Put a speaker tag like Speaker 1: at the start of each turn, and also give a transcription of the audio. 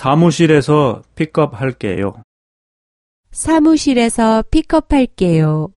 Speaker 1: 사무실에서 픽업할게요.
Speaker 2: 사무실에서 픽업할게요.